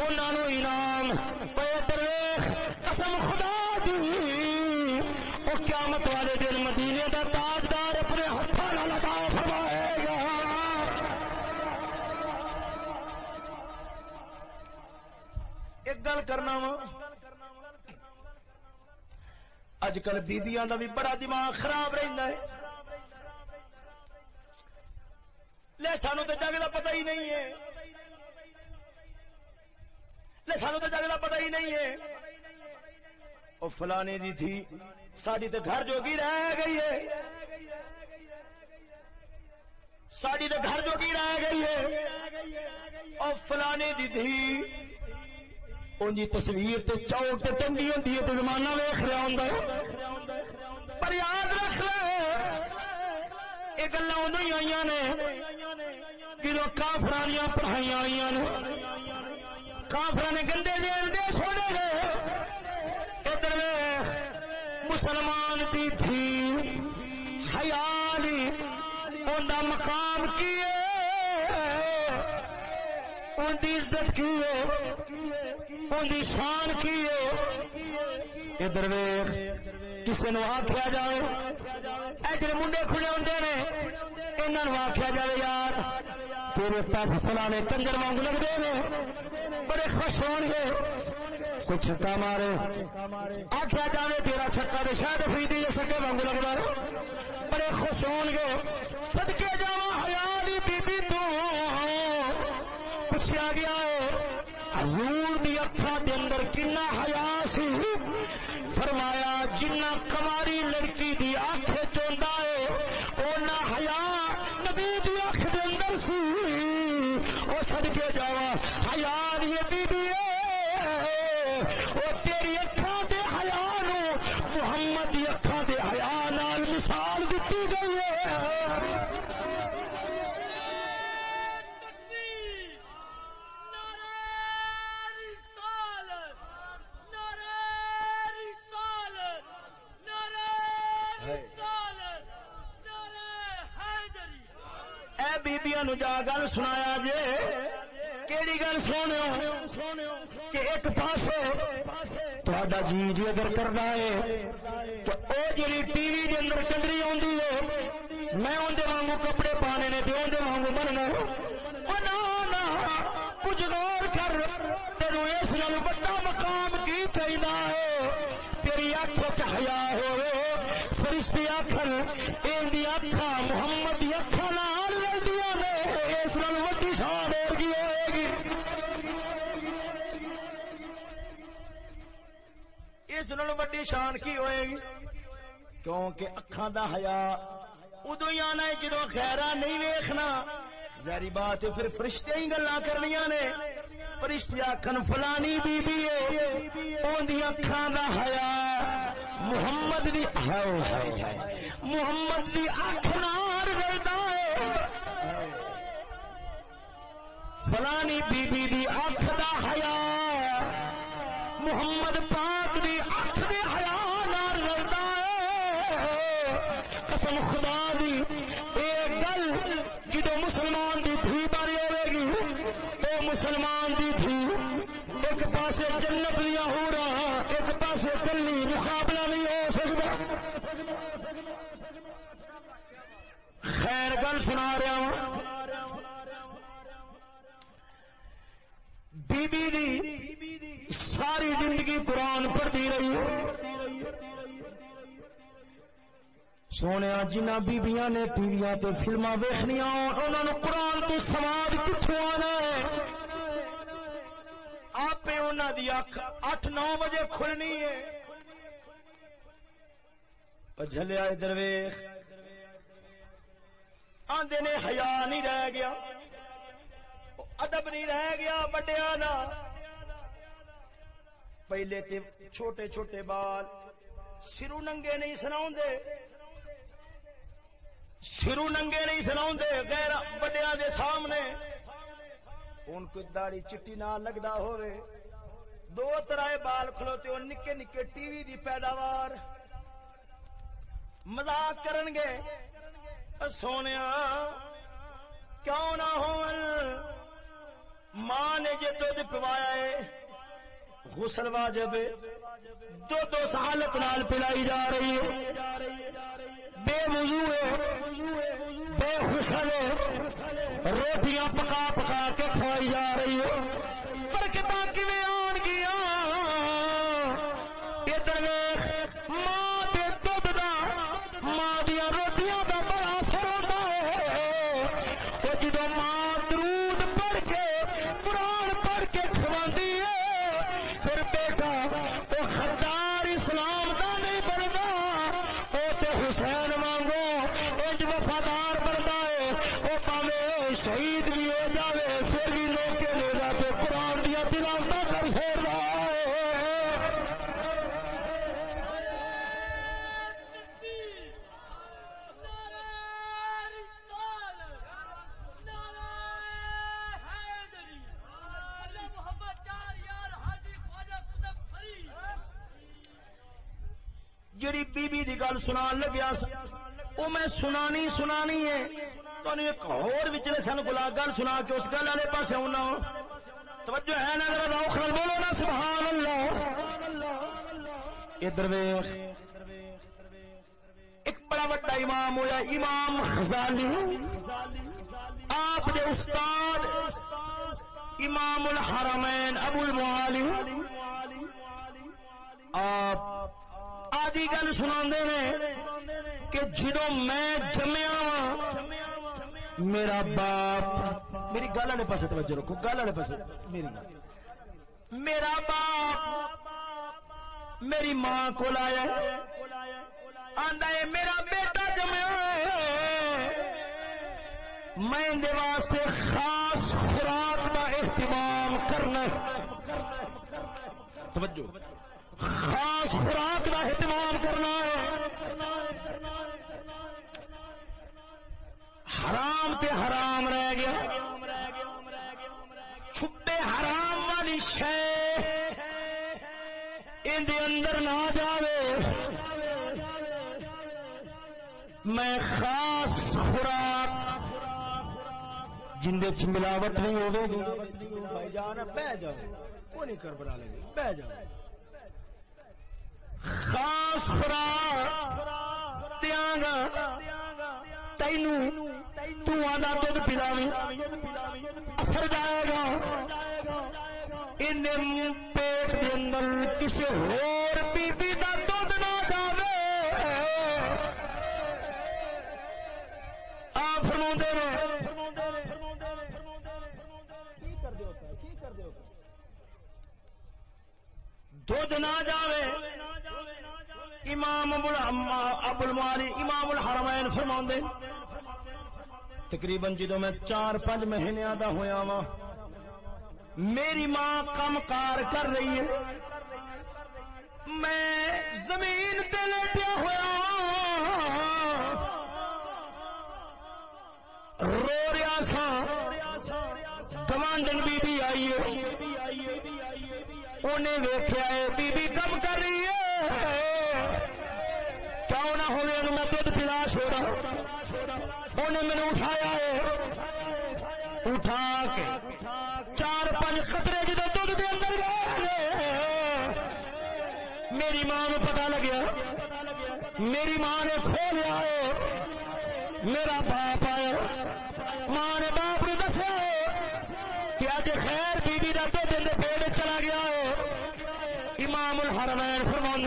انہوں انعام پے پرویش قسم خدا دی۔ وہ قیامت والے دن مدینے دا تاجدار اپنے ہاتھوں لگا فرمائے گا۔ ایک گل کرنا وا۔ اج کل بیبیاں دا بھی بڑا دماغ خراب رہتا ہے۔ لے سانو تو جگ کا پتا ہی نہیں ہے۔ لے سانو تو جگ کا پتا ہی نہیں ہے۔ وہ فلانے دی تھی ساری تو گھر جوگی رہ گئی ہے۔ ساری تو گھر جوگی رہ گئی ہے۔ اور فلانے دی تھی ان کی تصویر تے چوک تے ٹنگی ہوتی ہے، تو زمانہ ویخ رہا ہوں پر یاد رکھ لے، یہ گلا ادو ہی آئی نے۔ جدو کافرانیاں پڑھائی آئی نے کافر نے گندے جیل دے چھوڑے گئے ادھر مسلمان دی تھی حیالی ان کا مقام کی ان کی عزت کی ہے؟ ان کی شان کی ادھر کسی نے آخیا جائے ادھر منڈے کھلے ہوتے ہیں انہوں آخیا جائے، یار، تیرے پیسے فلانے کنجر وانگ لگتے ہیں بڑے خوش ہو گے، کوئی چھکا مارے آخیا جائے، تیرا چھکا تو شاید فریدی جی سکے وانگ لگتا ہے، بڑے خوش ہو گے سدکے جا ہیالی بی بی تو پوچھا گیا ہے، حضور دی اکھا دے اندر کنا حیا سی؟ فرمایا، جنہ کماری لڑکی دی اکھ چوندا ہے، اونا حیا نبی دی اکھ دے اندر سی۔ او صدکے جاوا حیا دی بی بی اے بیبیاں نو جا گل سنایا جے، کیڑی گل سونے کہ ایک پاسے تھوڑا جی جی اگر کرنا ہے، تو او جی ٹی وی دے اندر چندری آندی ہے، میں اندر وانگو کپڑے پانے نے تو اندر وانگو بننا نا، کچھ غور کر، تینو اس نال بڑا مقام کی چاہیے ہے۔ تیری اکھ چاہیا ہوئے فرشتے آخر ان اکھا محمد نال وڈی شان کی ہوئے گی؟ کیونکہ اکھاں دا حیا ادو ہی آنا ہے جدو خیرا نہیں ویکھنا۔ ظاہری بات ہے، پھر فرشتے ہی گلا کرنیاں نے۔ فرشتے آخن فلانی بی بی ہے اکھان دا حیا۔ محمد دی محمد دی اکھ نار رہتا ہے۔ فلانی بی بی دی اکھ دا حیا۔ محمد پاک دی اکھ دے حیا نار رہتا ہے۔ قسم خدا دی، اے گل جدو مسلمان دی دھی باری ہوے گی، اے مسلمان دی دھی ایک پاسے جنت لیا ہو رہا ایک پاسے کلی مقابلہ نہیں ہو سکتا۔ خیر گل سنا رہا ہوں۔ بی بی دی ساری زندگی قرآن پڑھتی رہی سونے جنہ بیبیاں نے ٹی وی فلما ویخنیا انہوں نے قرآن تو سواد کتوں آنا آپ انہوں دی اکھ اٹھ نو بجے کھلنی ہے۔ جلیا ادھر ویخ آدھے نے حیا نہیں رہ گیا۔ ادب نہیں رہ گیا بڑیا نا پہلے تے چھوٹے چھوٹے بال سرو ننگے نہیں سنا سرو ننگے نہیں سنا غیر بڑیا دے سامنے۔ ان کو داڑی چٹی نہ لگتا ہوئے دو طرح بال کھلوتے ہو نکے نکے ٹی وی دی پیداوار۔ مزاق کرن گے سونے کیوں نہ ہو ماں نے جی دھد پوایا ہے غسل واجب دو دو سالت نال پلائی جا رہی ہے۔ بے وضو ہے۔ بے حسل روٹیاں پکا پکا کے کھوائی جا رہی ہے۔ پر کتا کیویں جڑی بی بی دی گل سنان لگیا وہ میں سنانی سنانی ہے۔ تو ایک اور وچلے سن گلا گل سنا کے اس گل والے پاس آنا توجہ ہے نا ذرا روخ نال بولو نا سبحان اللہ ادھر ویکھ۔ ایک بڑا بڑا امام ہویا، امام غزالی۔ آپ دے استاد، امام الحرمین ابو المعالی آپ آدھی گل سنا کہ جدو میں جمیا وا میرا باپ، میری گل والے پاس توجہ رکھو، گل والے پاس میری گل۔ میرا باپ، میری ماں کو لایا آندا ہے، میرا بیٹا جمیا میں دے واسطے خاص خوراک کا اہتمام کرنا توجہ۔ خاص خوراک کا اہتمام کرنا ہے۔ حرام تے حرام رہ گیا۔ چھپے حرام والی شے اندر نہ جاوے۔ میں خاص خوراک جن ملاوٹ نہیں ہوگی بھائی جان بہ جاؤ۔ وہ نہیں کر بنا لیں بہ جاؤ۔ خاص خوراک دیا گا تینو تا دھد پلاوی اثر جائے گا۔ ان پیٹ کے اندر کسی ہور بی بی کا دھد نہ جائے آپ فرما دھد نہ جاوے۔ امام ابو المالی امام الحرمین فرما تقریباً جدو میں چار پانچ مہینے دا ہویا وا میری ماں کم کار کر رہی ہے۔ میں زمین تے لیٹیا ہوا رو رہا سا گوانڈن بی بی آئی انہیں ویخیا ہے بی بی کم کر رہی ہے۔ کیوں نہ ہوئے میں دھد پلا چھوڑا۔ انہیں مینو اٹھایا ہے۔ اٹھا کے چار پانچ خطرے جدو دھد کے اندر گئے میری ماں کو پتا لگیا۔ میری ماں نے کھولیا ہے۔ میرا باپ آیا۔ ماں نے باپ نے دسیا کہ اج خیر بی بی کا دھد پیڑ امام الحرمین فرمان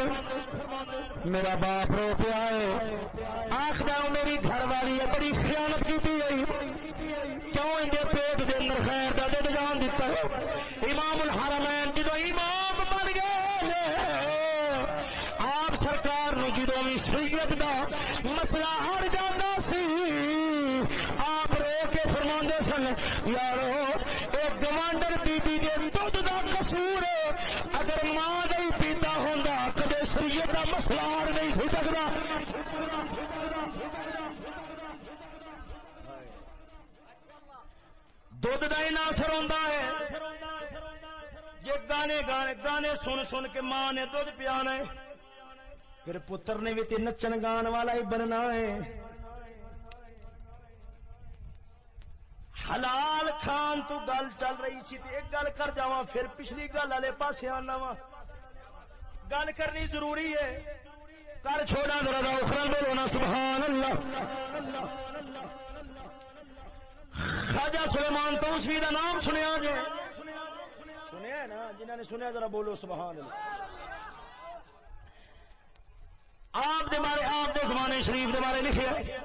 میرا باپ رو پیا ہے۔ آخر میری گھر والی ہے، بڑی خیانت کی گئی کیوں ان کے پیٹ کے اندر خیر کا دھد جان دیتا ہے؟ امام الحرمین جدو امام بن گئے آپ سرکار نو جدو بھی سید کا مسئلہ ہر جانا سی، آپ رو کے فرما سن، یارو، ایک گوانڈر بی بی کے دھد کا قصور ہے اگر ماں نہیں پیتا ہوں کدے کا مسئلہ ہر نہیں سی سکتا۔ دھد کا ہی اثر ہوتا ہے۔ یہ گانے گانے گانے سن سن کے ماں نے دھد پیانا ہے۔ پھر پتر نے بھی نچن گان والا ہی بننا ہے۔ حلال کھان تو گل چل رہی سی ایک گل کر جاواں، پھر پچھلی گل والے پاسے آنا وا گل کرنی ضروری ہے۔ کر چھوڑا ذرا اخرا بولو نا سبحان اللہ۔ خواجہ سلیمان تو اس دا نام سنیا جے۔ سنیا نا؟ جنہوں نے سنیا، ذرا بولو، سبحان اللہ۔ آپ دے بارے، آپ دے زمانے شریف دے بارے لکھے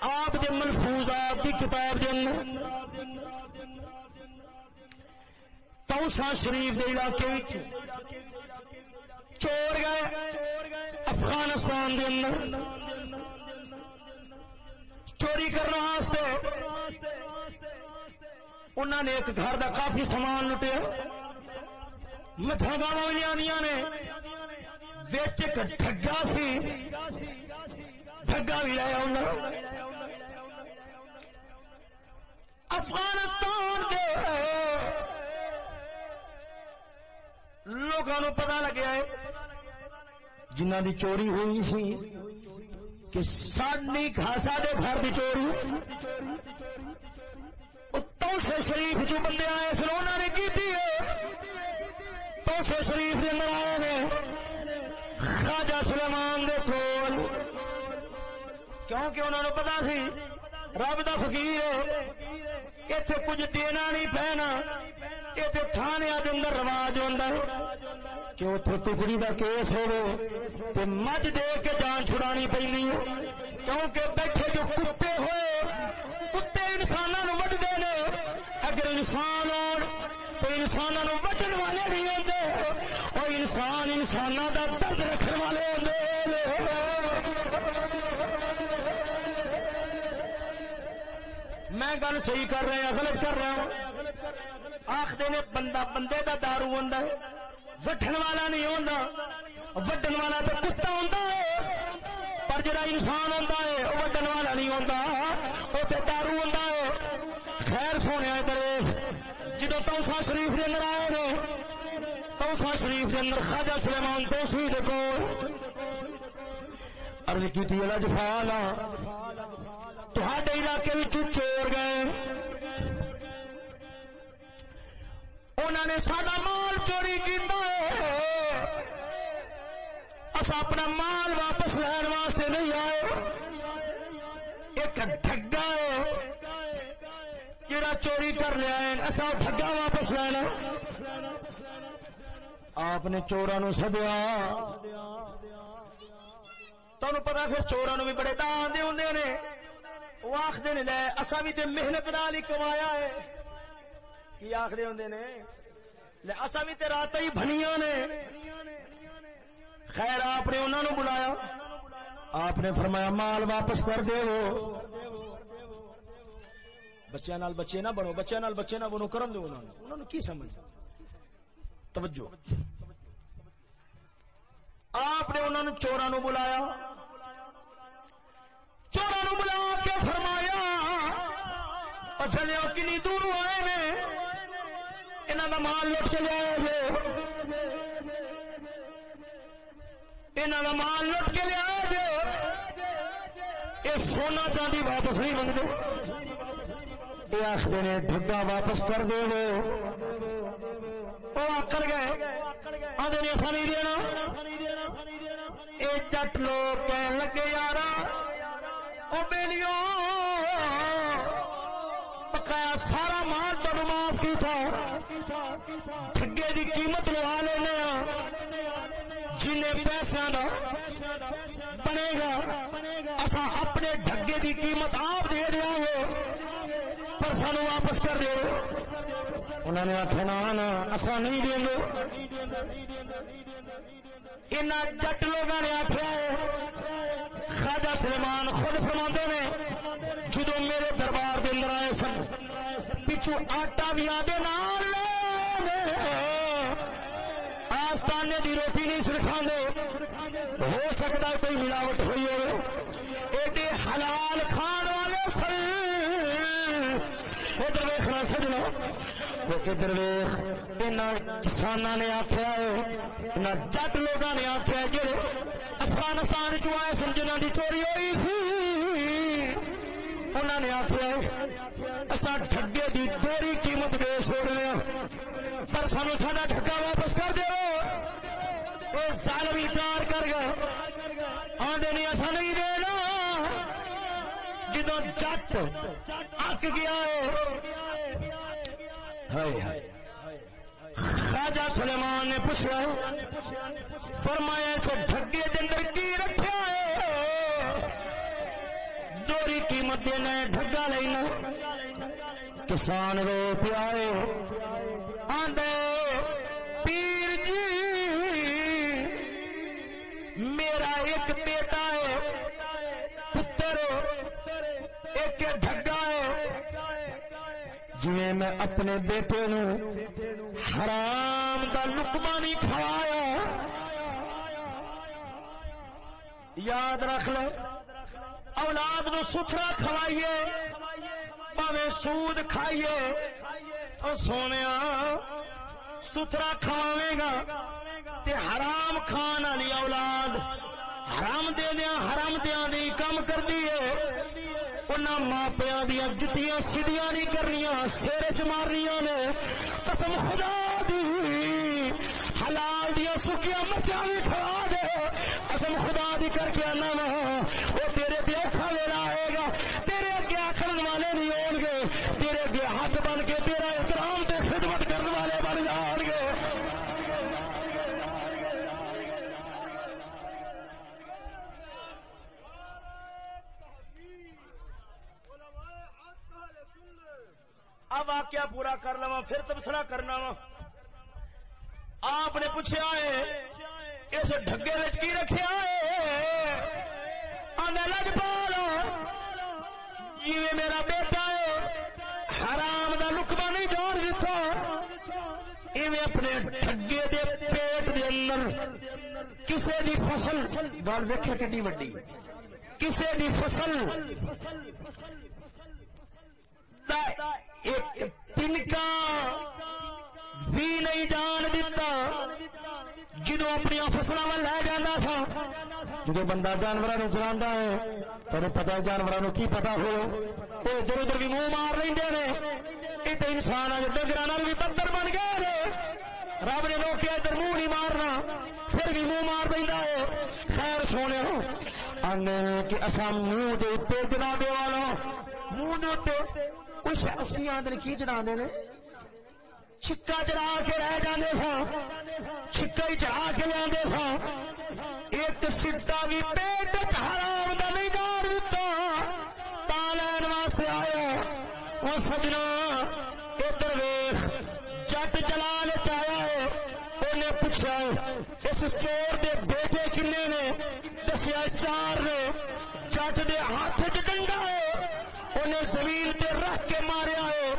آپ دے ملفوظ آپ کی کتاب دے اندر۔ توسا شریف دے علاقے چور گئے افغانستان دے اندر۔ چوری کرنے انہوں نے ایک گھر دا کافی سامان لٹیا۔ مچھا گاوا لیا نے۔ ایک ڈگا سی۔ ڈگا بھی لایا افغانستان کے لوگوں پتا لگیا ہے جنہ دی چوری ہوئی سی، کہ ساڈی خاصا دے گھر دی چوری توسے شریف جو بندے آئے پھر انہوں نے کی توسے شریف کے اندر آئے نے، خواجہ سلیمان دے کول۔ کیونکہ انہوں نے پتا سی؟ رب دا فقیر ہے۔ اتے کچھ دینا نہیں پہنا۔ اتنے تھانے کے اندر رواج ہوتا ہے۔ کہ اتنے ٹکڑی کا کیس ہو مجھ دے کے جان چھڑانی پی کیونکہ بیٹھے جو کتے ہوئے، کتے انسانوں وڈتے ہیں اگر انسان ہو تو انسانوں وڈن والے نہیں ہوتے اور انسان انسانوں کا درد رکھنے والے میں گل صحیح کر رہا غلط کر رہا ہوں۔ آخر نے بندہ بندے کا دارو ہوں وٹن والا نہیں ہوتا وڈن والا تو کتا ہوتا ہے، پر جڑا انسان ہوتا ہے وہ وڈن والا نہیں ہوتا وہ تو دارو ہوتا ہے۔ خیر سونے کرے جدو توسا شریف کے اندر آئے نے توسا شریف کے اندر خاجا سلیمان توسوی دیکھو ارد کی تھی لجفال تے علاقے چور گئے۔ انہوں نے سارا مال چوری کیا اصا اپنا مال واپس لین واسطے نہیں آئے۔ ایک ڈگا ہے جڑا چوری کر لیا ہے۔ اصا ڈگا واپس لینا۔ آپ نے چوران سدیا۔ تمہیں پتا پھر چوران بھی بڑے دان دے ہوں نے۔ وہ آخر نے، لے اصا بھی تے محنت نال ہی کمایا ہے. کی آخر ہوں نے، لے اصا بھی تے رات ہی بنیا نے. خیر، آپ نے انہوں نے بلایا۔ آپ نے فرمایا، مال واپس کر دے وہ بچے نال بچے نہ بنو بچے نال بچے نہ بنو کرم دو انہوں نے انہوں نے کی سمجھ؟ توجہ۔ آپ نے انہوں نے چورا نو بلایا۔ چورا بلا کے فرمایا چلے کنی دور آئے نے یہاں کا مال لٹ کے لیا جی یہاں کا مال لٹ کے لیا جی یہ سونا چاندی واپس نہیں منگتے۔ یہ آخر نے ڈگا واپس کر دو وہ آکر گئے آدھے نے ایسا نہیں دینا۔ یہ جٹ لوگ کہنے لگے یار وہ بیلیوں بقایا سارا مال تم معاف کی تھا ٹھگے کی قیمت لوا لینا جن پیسوں کا بنے گا۔ اصا اپنے ڈگے کی قیمت آپ دے دیا گے پر سانو واپس کر دو انہوں نے آخر نا اصا نہیں دیں گے ان جٹ لوگوں نے آخر خاجا سلیمان خود فرما نے جدو میرے دربار کے اندر آئے سن پچھو آٹا بھی آدھے نال آستانے دی روٹی نہیں سکھا ہو سکتا کوئی ملاوٹ ہوئی ہو ایڈے حلال کھان والے سن۔ ادھر ویخنا سجنا ادھر ویخ ان کسان نے آخیا ان جٹ لوگ نے آخیا جی افغانستان چ آئے سن جنہ کی چوری ہوئی تھی۔ انہوں نے آخیا اصا ٹھگے کی دوری قیمت پیش ہو رہے ہیں، پر سانو سا ٹھگا واپس کر دو سال بھی اتار کر گئے آدھے نہیں ایسا نہیں دینا۔ جدو جٹ اک گیا ہے خواجہ سلیمان نے پوچھا، فرمایا، اسے ڈگے اندر کی رکھا ہے؟ دوری قیمت دینا ڈگا لینا کسان رو پیا آدھے جی میں اپنے بیٹے نو حرام کا لکما نہیں کھوایا. یاد رکھ لو، اولاد نو ستھرا کھوائیے پاوے سود کھائیے اور سونے ستھرا کھواوے گا تے حرام کھان والی اولاد حرام دے دیا حرام دیا دی کم کر دیے انہاں ماپیاں دیا جتیاں سیدیاں نہیں کرنیاں سیر چ مارنیاں نے۔ قسم خدا دی، حلال دیا سکیاں مرچاں بھی کھا دے۔ قسم خدا دی کر کے آنا وا، وہ تیرے تے اوکھا ویلا آئے گا۔ اب واقعہ پورا کر لوا پھر تبصرہ کرنا وا۔ آپ نے پوچھا ہے، اس ڈگے کی رکھا ہے؟ لجپال۔ جی میرا بیٹا ہے، حرام دا لکما نہیں جان دیتا ایویں اپنے ڈگے دے پیٹ دے اندر کسے دی فصل، گل ویکھے کڈی وڈی۔ کسے دی فصل ایک تنکا بھی نہیں جان دیتا جدو اپنی فصل لے جانا تھا۔ جدو بندہ جانوروں چلا ہے، تو پتا جانوروں کی پتا ہو۔ وہ ادھر ادھر بھی منہ مار لیں یہ تو انسان ڈگر بھی پتھر بن گئے رب نے روکیا ادھر منہ نہیں مارنا، پھر بھی منہ مار دینا ہے۔ خیر سونے کہ اصا منہ دے جناب والا منہ دے کچھ اصلی آدھے کی چڑھا دے چھکا چڑھا کے رہ جانے تھا، چھکا ہی چڑھا کے لے تھا۔ ایک سٹا بھی پیٹ حرام دا نہیں جان دیتا تا لین واسطے آیا۔ وہ سجنا، ادھر ویخ جٹ جلال چایا ہے۔ انہیں پوچھا، اس چور دے بیٹے کنے نے؟ دسیا چار نے، جٹ دے ہاتھ چ ڈنڈا ہے۔ انہیں زمین تے رکھ کے ماریا ہے،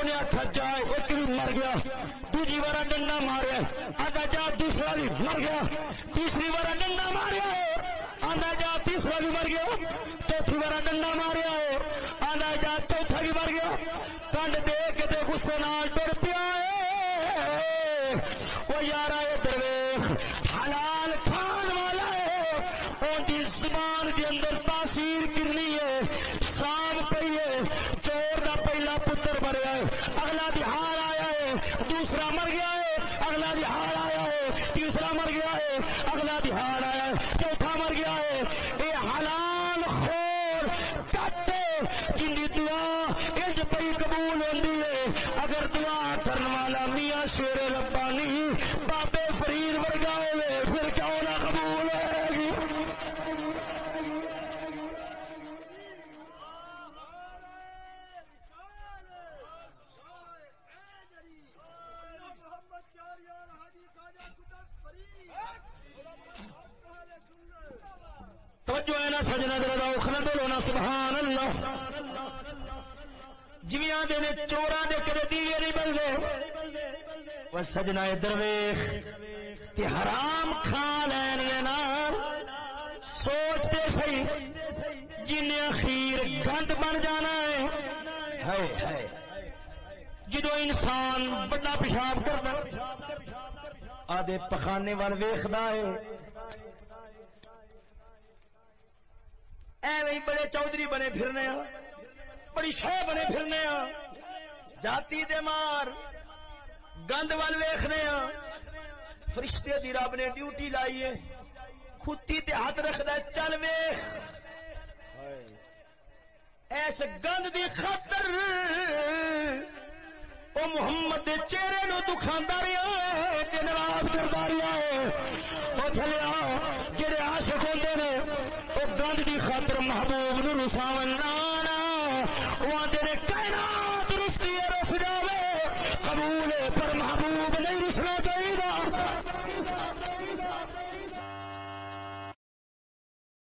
انہیں آخا جائے، ایک بھی مر گیا دوجی بار ڈنڈا ماریا آدھا جا، دوسرا بھی مر گیا، تیسری بار ڈنڈا ماریا آدھا جا، تیسرا بھی مر گیا، چوتھی بار ڈنڈا ماریا آدھا جا، چوتھا بھی مر گیا کنڈ دے کے غصے نال ٹر پیا وہ یار درویش حلال کھان والا ہے ان کی زبان کے اندر تاثیر کنی ہے سام پی ہے چور کا پہلا پتر مریا ہے اگلا بہار آیا ہے، دوسرا مر گیا ہے، اگلا بہار آیا ہے، تیسرا مر گیا ہے، اگلا بہار آیا ہے، چوتھا مر گیا ہے۔ یہ حلال خور کٹ جن کی دعا انج پی قبول ہوتی ہے۔ اگر دعا کرنے والا میاں شیر ربانی بابے فرید ورگا ہوئے پھر کیوں نہ قبول ہوئے گی سجنا دل اوکھنا بولو سبحان اللہ۔ جویاں دے نے چوراں دے کرے دیوے نہیں بلدے۔ وہ سجنا درویش تے حرام کھا لین گے نا۔ سوچتے سی جن اخیر گند بن جانا ہے۔ جدو انسان بڑا پیشاب کرتا، آدھے پخانے وال ویخدا ہے۔ ایویں بڑے چودھری بنے پھرنے ہاں بڑی شہ بنے پھرنے ہاں۔ جاتی دے مار، گند وال ویخنے ہاں۔ فرشتے دی رب نے ڈیوٹی لائی ہے۔ کھتی تے ہاتھ رکھدا ہے، چل ویخ۔ ایس گند دی خاطر او محمد دے چہرے نو دکھاندا رہیا تے ناراض کردا رہیا او چلیا، جڑے عاشق ہوندے گند دی خاطر محبوب نو رساون